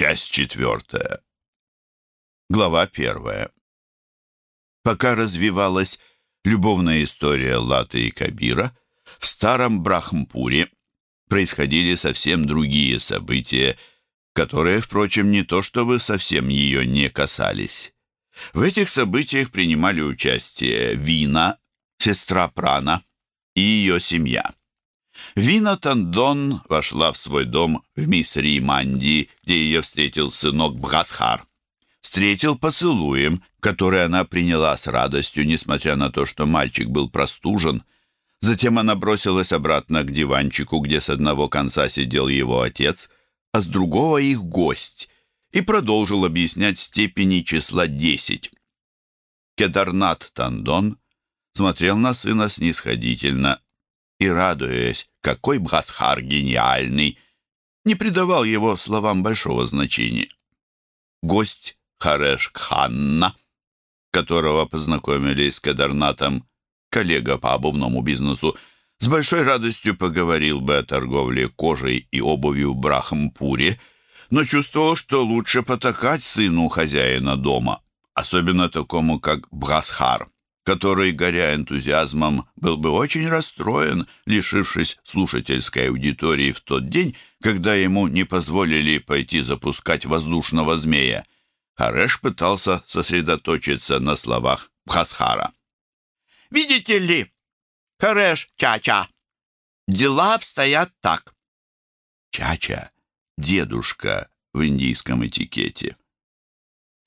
Часть четвертая. Глава первая. Пока развивалась любовная история Латы и Кабира, в старом Брахмпуре происходили совсем другие события, которые, впрочем, не то чтобы совсем ее не касались. В этих событиях принимали участие Вина, сестра Прана и ее семья. Вина Тандон вошла в свой дом в Мисри Манди, где ее встретил сынок Бхасхар. Встретил поцелуем, который она приняла с радостью, несмотря на то, что мальчик был простужен. Затем она бросилась обратно к диванчику, где с одного конца сидел его отец, а с другого их гость, и продолжил объяснять степени числа десять. Кедарнат Тандон смотрел на сына снисходительно и, радуясь, какой Бхасхар гениальный, не придавал его словам большого значения. Гость Хареш Кханна, которого познакомили с Кадарнатом, коллега по обувному бизнесу, с большой радостью поговорил бы о торговле кожей и обувью в Брахампуре, но чувствовал, что лучше потакать сыну хозяина дома, особенно такому, как Бхасхар который, горя энтузиазмом, был бы очень расстроен, лишившись слушательской аудитории в тот день, когда ему не позволили пойти запускать воздушного змея. Хареш пытался сосредоточиться на словах Бхасхара. «Видите ли, Хареш, Чача, дела обстоят так». Чача — дедушка в индийском этикете.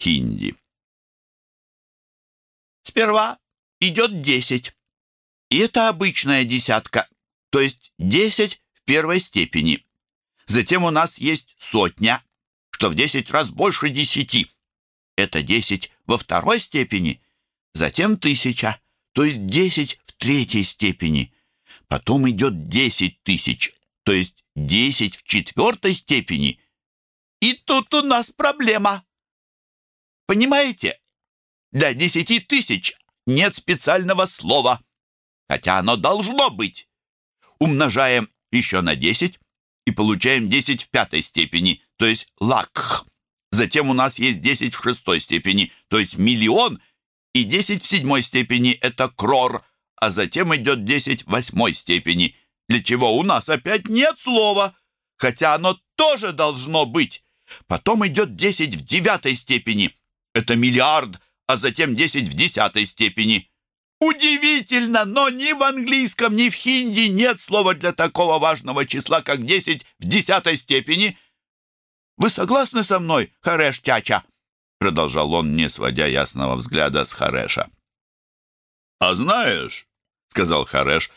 Хинди. Сперва идет десять. И это обычная десятка, то есть десять в первой степени. Затем у нас есть сотня, что в десять раз больше десяти. Это десять во второй степени. Затем тысяча, то есть десять в третьей степени. Потом идет десять тысяч, то есть десять в четвертой степени. И тут у нас проблема. Понимаете? Для десяти тысяч нет специального слова, хотя оно должно быть. Умножаем еще на 10 и получаем 10 в пятой степени, то есть лакх. Затем у нас есть 10 в шестой степени, то есть миллион, и 10 в седьмой степени — это крор, а затем идет 10 в восьмой степени, для чего у нас опять нет слова, хотя оно тоже должно быть. Потом идет 10 в девятой степени, это миллиард, а затем 10 в десятой степени. Удивительно, но ни в английском, ни в хинди нет слова для такого важного числа, как 10 в десятой степени. Вы согласны со мной, Хареш Чача? Продолжал он, не сводя ясного взгляда с Хареша. «А знаешь, — сказал Хареш,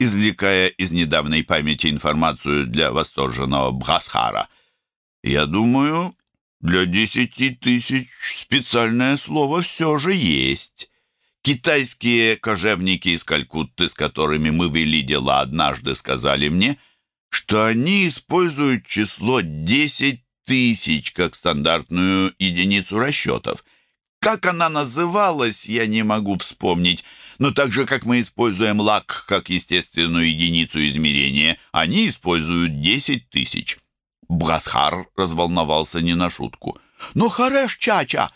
извлекая из недавней памяти информацию для восторженного Бхасхара, — я думаю, для десяти тысяч специальное слово все же есть. Китайские кожевники из Калькутты, с которыми мы вели дела однажды, сказали мне, что они используют число десять тысяч как стандартную единицу расчетов. Как она называлась, я не могу вспомнить, но так же, как мы используем лак как естественную единицу измерения, они используют десять тысяч. Бхасхар разволновался не на шутку. «Но, Хареш Чача,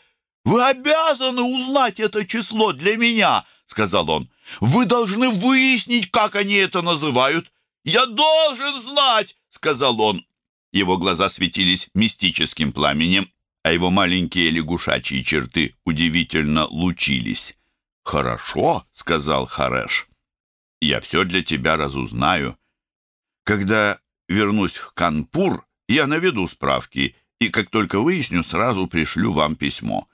вы обязаны узнать это число для меня!» — сказал он. «Вы должны выяснить, как они это называют!» «Я должен знать!» — сказал он. Его глаза светились мистическим пламенем, а его маленькие лягушачьи черты удивительно лучились. «Хорошо», — сказал Хареш. «Я все для тебя разузнаю. Когда вернусь в Канпур, я наведу справки, и как только выясню, сразу пришлю вам письмо.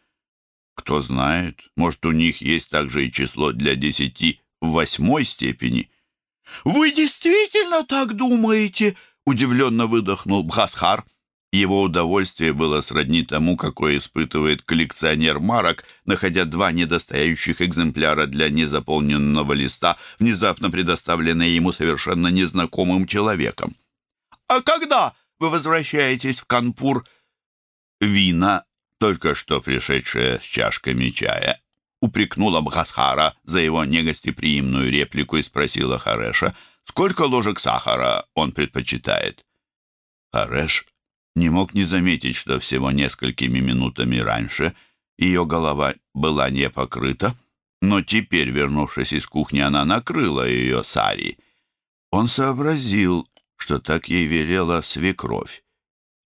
Кто знает, может, у них есть также и число для десяти в восьмой степени. «Вы действительно так думаете?» — удивленно выдохнул Бхасхар. Его удовольствие было сродни тому, какое испытывает коллекционер марок, находя два недостающих экземпляра для незаполненного листа, внезапно предоставленные ему совершенно незнакомым человеком. «А когда вы возвращаетесь в Канпур. Вина, только что пришедшая с чашками чая, упрекнула Бхасхара за его негостеприимную реплику и спросила Хареша, сколько ложек сахара он предпочитает. Хареш не мог не заметить, что всего несколькими минутами раньше ее голова была не покрыта, но теперь, вернувшись из кухни, она накрыла ее сари. Он сообразил, что так ей велела свекровь,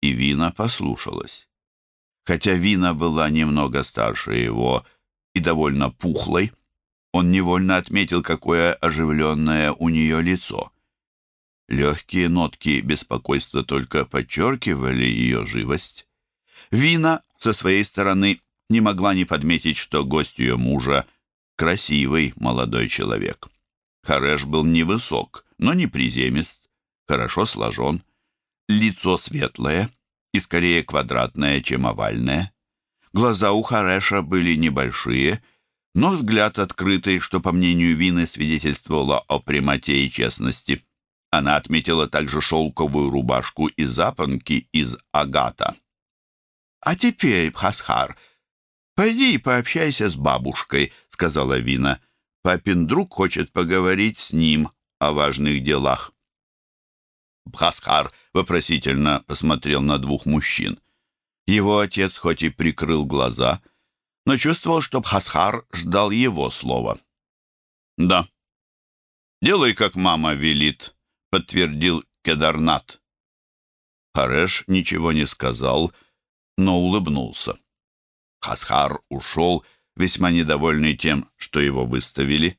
и Вина послушалась. Хотя Вина была немного старше его и довольно пухлой, он невольно отметил, какое оживленное у нее лицо. Легкие нотки беспокойства только подчеркивали ее живость. Вина со своей стороны не могла не подметить, что гость ее мужа — красивый молодой человек. Хареш был невысок, но не приземист, хорошо сложен, лицо светлое и скорее квадратное, чем овальное. Глаза у Хареша были небольшие, но взгляд открытый, что, по мнению Вины, свидетельствовало о прямоте и честности. Она отметила также шелковую рубашку и запонки из агата. «А теперь, Бхасхар, пойди и пообщайся с бабушкой», — сказала Вина. «Папин друг хочет поговорить с ним о важных делах». Бхасхар вопросительно посмотрел на двух мужчин. Его отец хоть и прикрыл глаза, но чувствовал, что Бхасхар ждал его слова. «Да, делай, как мама велит», подтвердил Кедарнат. Хареш ничего не сказал, но улыбнулся. Хасхар ушел, весьма недовольный тем, что его выставили.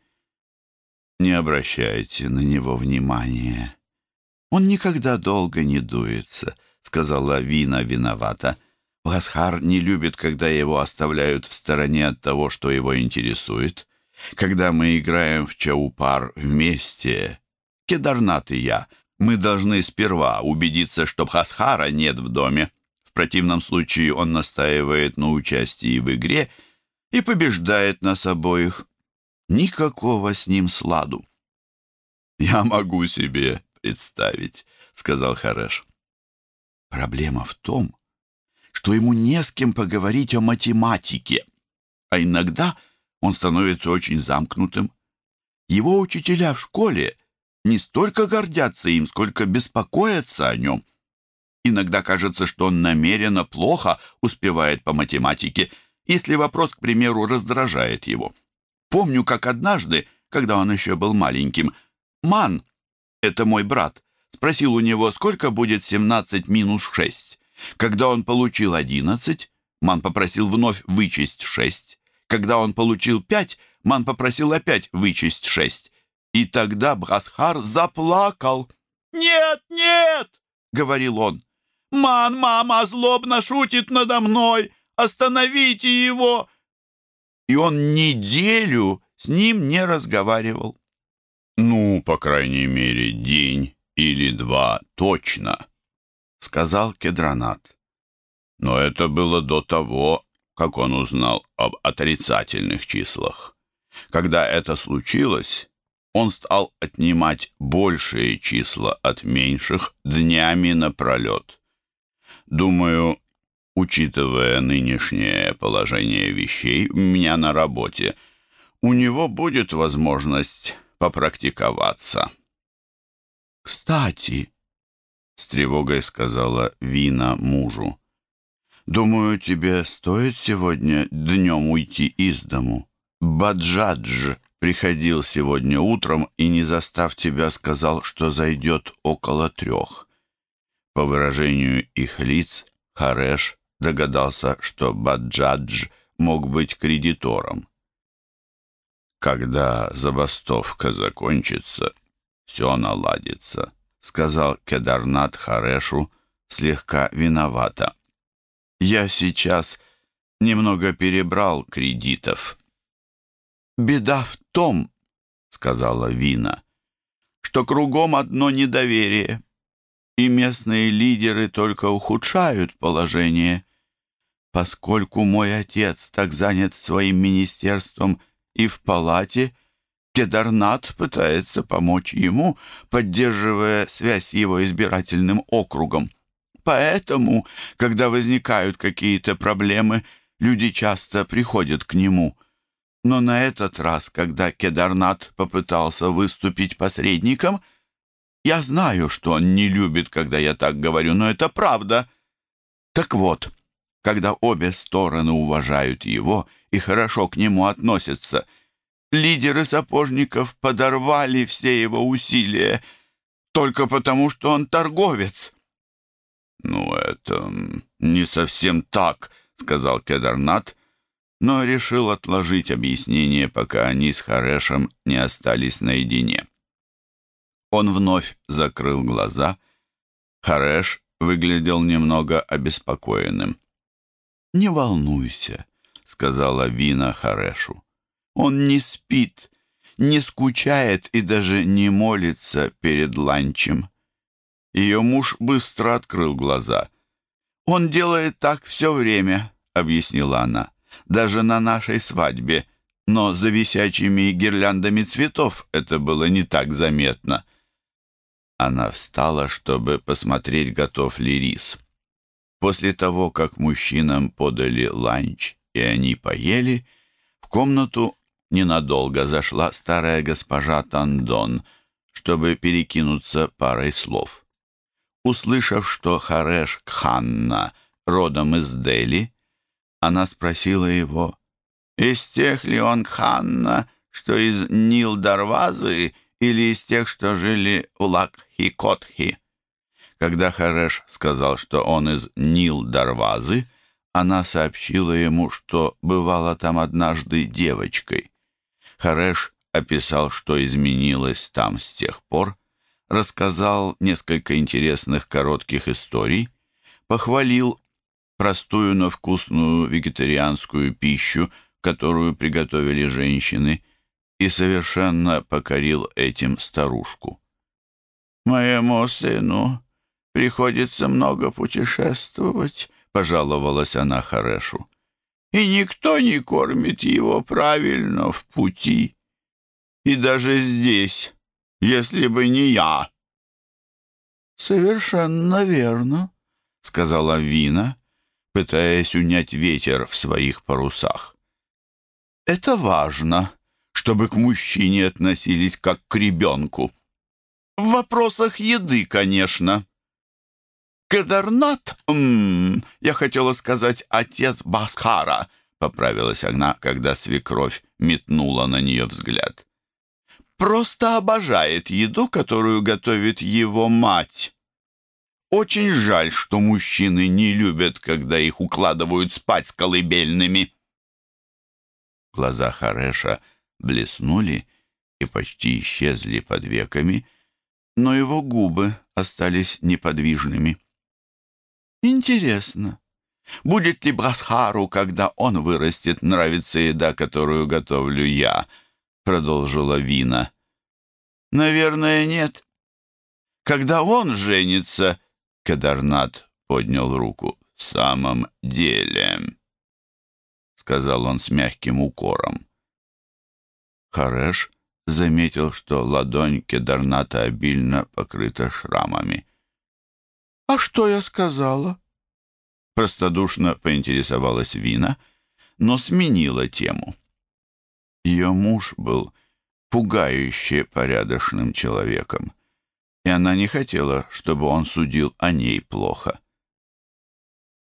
«Не обращайте на него внимания. Он никогда долго не дуется», — сказала Вина виновата. Хасхар не любит, когда его оставляют в стороне от того, что его интересует. Когда мы играем в чаупар вместе, Кедарнат и я, мы должны сперва убедиться, что Бхасхара нет в доме. В противном случае он настаивает на участии в игре и побеждает нас обоих. Никакого с ним сладу. «Я могу себе представить», — сказал Хареш. «Проблема в том, что ему не с кем поговорить о математике, а иногда он становится очень замкнутым. Его учителя в школе — не столько гордятся им, сколько беспокоятся о нем. Иногда кажется, что он намеренно плохо успевает по математике, если вопрос, к примеру, раздражает его. Помню, как однажды, когда он еще был маленьким, Ман, это мой брат, спросил у него, сколько будет 17 минус 6. Когда он получил 11, Ман попросил вновь вычесть 6. Когда он получил 5, Ман попросил опять вычесть 6. И тогда Брасхар заплакал. «Нет, нет!» — говорил он. «Ман, мама злобно шутит надо мной! Остановите его!» И он неделю с ним не разговаривал. «Ну, по крайней мере, день или два точно», — сказал Кедранат. Но это было до того, как он узнал об отрицательных числах. Когда это случилось, он стал отнимать большие числа от меньших днями напролет. Думаю, учитывая нынешнее положение вещей у меня на работе, у него будет возможность попрактиковаться. «Кстати», — с тревогой сказала Вина мужу, «думаю, тебе стоит сегодня днем уйти из дому. Баджадж приходил сегодня утром и, не застав тебя, сказал, что зайдет около трех. По выражению их лиц, Хареш догадался, что Баджадж мог быть кредитором. «Когда забастовка закончится, все наладится», — сказал Кедарнат Харешу слегка виновато. «Я сейчас немного перебрал кредитов». «Беда в том, — сказала Вина, — что кругом одно недоверие, и местные лидеры только ухудшают положение. Поскольку мой отец так занят своим министерством и в палате, Кедарнат пытается помочь ему, поддерживая связь с его избирательным округом. Поэтому, когда возникают какие-то проблемы, люди часто приходят к нему — но на этот раз, когда Кедарнат попытался выступить посредником, я знаю, что он не любит, когда я так говорю, но это правда. Так вот, когда обе стороны уважают его и хорошо к нему относятся, лидеры сапожников подорвали все его усилия только потому, что он торговец. «Ну, это не совсем так», — сказал Кедарнат, но решил отложить объяснение, пока они с Харешем не остались наедине. Он вновь закрыл глаза. Хареш выглядел немного обеспокоенным. «Не волнуйся», — сказала Вина Харешу. «Он не спит, не скучает и даже не молится перед ланчем». Ее муж быстро открыл глаза. «Он делает так все время», — объяснила она. «Даже на нашей свадьбе. Но за висячими гирляндами цветов это было не так заметно». Она встала, чтобы посмотреть, готов ли рис. После того, как мужчинам подали ланч, и они поели, в комнату ненадолго зашла старая госпожа Тандон, чтобы перекинуться парой слов. Услышав, что Хареш Кханна родом из Дели, она спросила его, «Из тех ли он Кханна, что из Нил-Дарвазы или из тех, что жили у Лакхи-Котхи?» Когда Хареш сказал, что он из Нил-Дарвазы, она сообщила ему, что бывала там однажды девочкой. Хареш описал, что изменилось там с тех пор, рассказал несколько интересных коротких историй, похвалил простую, но вкусную вегетарианскую пищу, которую приготовили женщины, и совершенно покорил этим старушку. «Моему сыну приходится много путешествовать», — пожаловалась она Харешу. «И никто не кормит его правильно в пути. И даже здесь, если бы не я». «Совершенно верно», — сказала Вина, пытаясь унять ветер в своих парусах. «Это важно, чтобы к мужчине относились как к ребенку. В вопросах еды, конечно». «Кадарнат? М -м, я хотела сказать отец Басхара», — поправилась она, когда свекровь метнула на нее взгляд. «Просто обожает еду, которую готовит его мать. Очень жаль, что мужчины не любят, когда их укладывают спать с колыбельными». Глаза Хареша блеснули и почти исчезли под веками, но его губы остались неподвижными. Интересно, будет ли Брасхару, когда он вырастет, нравится еда, которую готовлю я? Продолжила Вина. Наверное, нет. Когда он женится, Кадарнат поднял руку. В самом деле, сказал он с мягким укором. Хареш заметил, что ладонь Кедарната обильно покрыта шрамами. «А что я сказала?» Простодушно поинтересовалась Вина, но сменила тему. Ее муж был пугающе порядочным человеком, и она не хотела, чтобы он судил о ней плохо.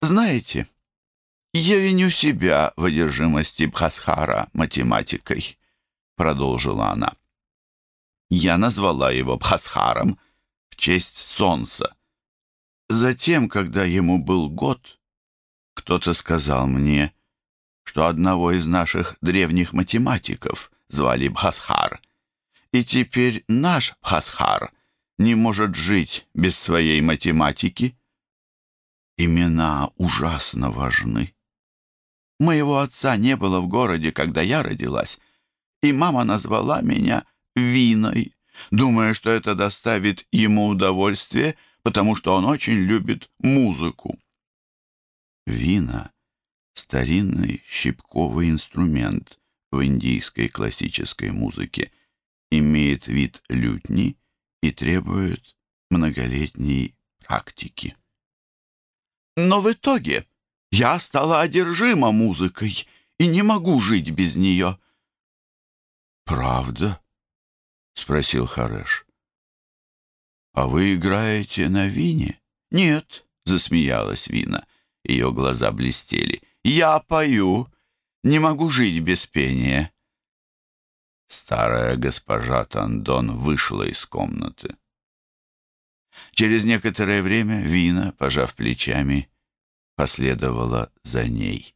«Знаете, я виню себя в одержимости Бхасхара математикой», — продолжила она. «Я назвала его Бхасхаром в честь солнца, Затем, когда ему был год, кто-то сказал мне, что одного из наших древних математиков звали Бхасхар, и теперь наш Бхасхар не может жить без своей математики. Имена ужасно важны. Моего отца не было в городе, когда я родилась, и мама назвала меня Виной, думая, что это доставит ему удовольствие — потому что он очень любит музыку. Вина — старинный щипковый инструмент в индийской классической музыке, имеет вид лютни и требует многолетней практики. Но в итоге я стала одержима музыкой и не могу жить без нее. «Правда?» — спросил Хареш. «А вы играете на вине?» «Нет», — засмеялась Вина. Ее глаза блестели. «Я пою. Не могу жить без пения». Старая госпожа Тандон вышла из комнаты. Через некоторое время Вина, пожав плечами, последовала за ней.